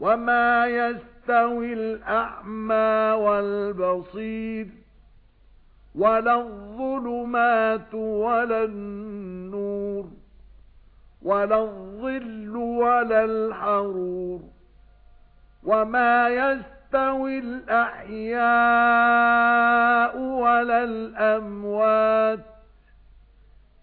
وَمَا يَسْتَوِي الْأَعْمَى وَالْبَصِيرُ وَلَا الظُّلُمَاتُ وَلَا النُّورُ وَلَا الظِّلُّ وَلَا الْحَرُورُ وَمَا يَسْتَوِي الْأَحْيَاءُ وَلَا الْأَمْوَاتُ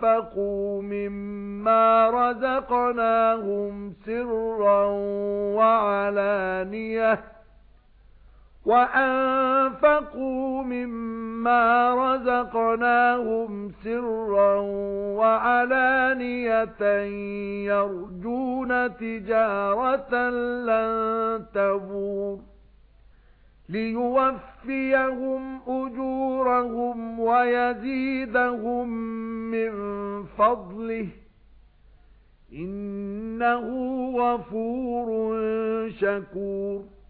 وَأَنفَقُوا مِمَّا رَزَقْنَاهُمْ سِرًّا وَعَلَانِيَةً وَأَنفَقُوا مِمَّا رَزَقْنَاهُمْ سِرًّا وَعَلَانِيَةً يَرْجُونَ تِجَارَةً لَّن تَبُورَ لِيُوَفِّيَهُمْ أُجُورَهُمْ وَيَزِيدَهُم مِّن فَضْلِهِ إِنَّهُ غَفُورٌ شَكُورٌ